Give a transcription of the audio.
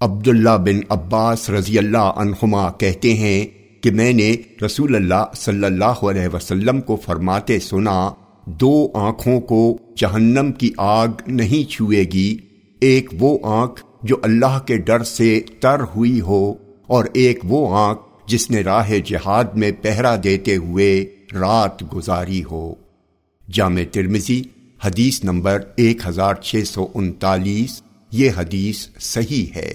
عبداللہ بن عباس رضی اللہ عنہما کہتے ہیں کہ میں نے رسول اللہ صلی اللہ علیہ وسلم کو فرماتے سنا، دو آنکھوں کو جہنم کی آگ نہیں چھوئے گی، ایک وہ آنکھ جو اللہ کے ڈر سے تر ہوئی ہو، اور ایک وہ آنکھ جس نے راہ جہاد میں پہرا دیتے ہوئے رات گزاری ہو۔ جامع ترمزی حدیث نمبر ایک ہزار چھ سو انتالیس، یہ حدیث صحیح ہے۔